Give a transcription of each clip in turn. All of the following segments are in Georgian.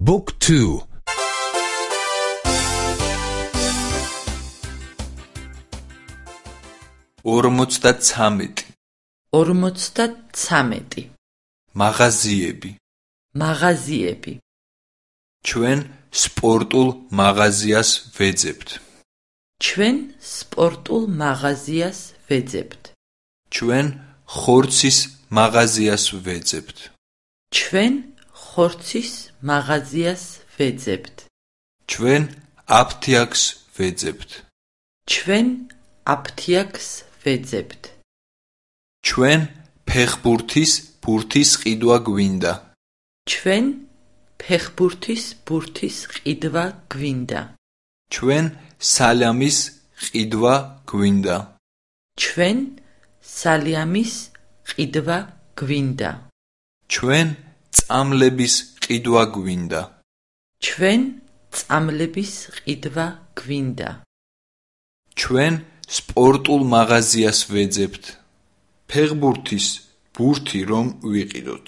Book 2 53 53 მაღაზიები. მაღაზიები. ჩვენ სპორტულ მაღაზიას ვეძებთ. ჩვენ სპორტულ მაღაზიას ვეძებთ. ჩვენ ხორცის მაღაზიას ვეძებთ. ჩვენ ხორცის მაღაზიას ვეძებთ. ჩვენ აფთიაქს ვეძებთ. ჩვენ აფთიაქს ვეძებთ. ჩვენ ფეხბურთის ბურთის ყიდვა გვინდა. ჩვენ ფეხბურთის ბურთის ყიდვა გვინდა. ჩვენ სალამის ყიდვა გვინდა. ჩვენ სალიამის ყიდვა გვინდა. ჩვენ წამლების ყიდვა გვინდა. ჩვენ წამლების ყიდვა გვინდა. ჩვენ სპორტულ მაღაზიას ვეძებთ. ფეხბურთის ბურთი რომ ვიყიდოთ.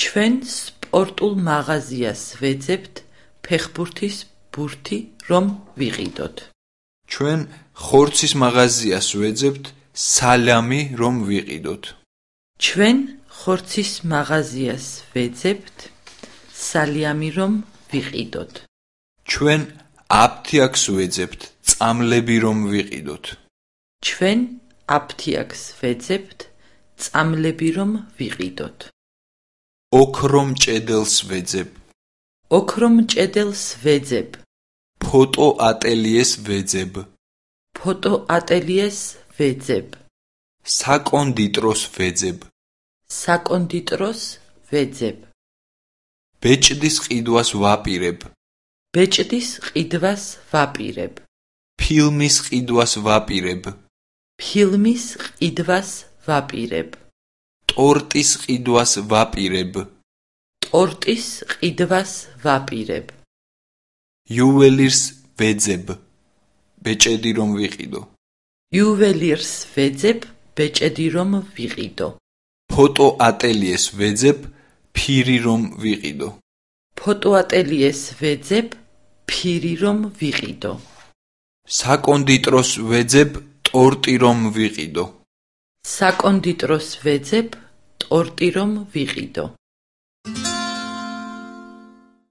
ჩვენ სპორტულ მაღაზიას ვეძებთ ფეხბურთის ბურთი რომ ვიყიდოთ. ჩვენ ხორცის მაღაზიას ვეძებთ სალამი რომ ვიყიდოთ. ჩვენ ხორცის მაღაზიას ვეძებთ სალიამი რომ ვიყიდოთ. ჩვენ აფთიაქს ვეძებთ წამლები რომ ვიყიდოთ. ჩვენ აფთიაქს ვეძებთ წამლები რომ ვიყიდოთ. ოქრომ ჭედელს ვეძებ. ოქრომ ჭედელს ვეძებ. ფოტო ატელიეს ვეძებ. ფოტო ატელიეს ვეძებ. საკონდიტროს ვეძებ. საკონდიტროს ვეძებ ბეჭდის ყიდვას ვაპირებ. ბეჭდის ყიდვას ვაპირებ. ფილმის ყიდვას ვაპირებ. ფილმის ყიდვას ვაპირებ. ტორტის ყიდვას ვაპირებ. ტორტის ყიდვას ვაპირებ. იუველირს ვეძებ. ბეჭედი რომ ვიყიდო. იუველირს ვეძებ ბეჭედი რომ ვიყიდო. ფოტო ატელიეს ვეძებ ფირი რომ ვიყიდო. ფოტოატელიეს ვეძებ ფირი რომ ვიყიდო. საკონდიტროს ვეძებ ტორტი რომ ვიყიდო. საკონდიტროს ვეძებ ტორტი რომ ვიყიდო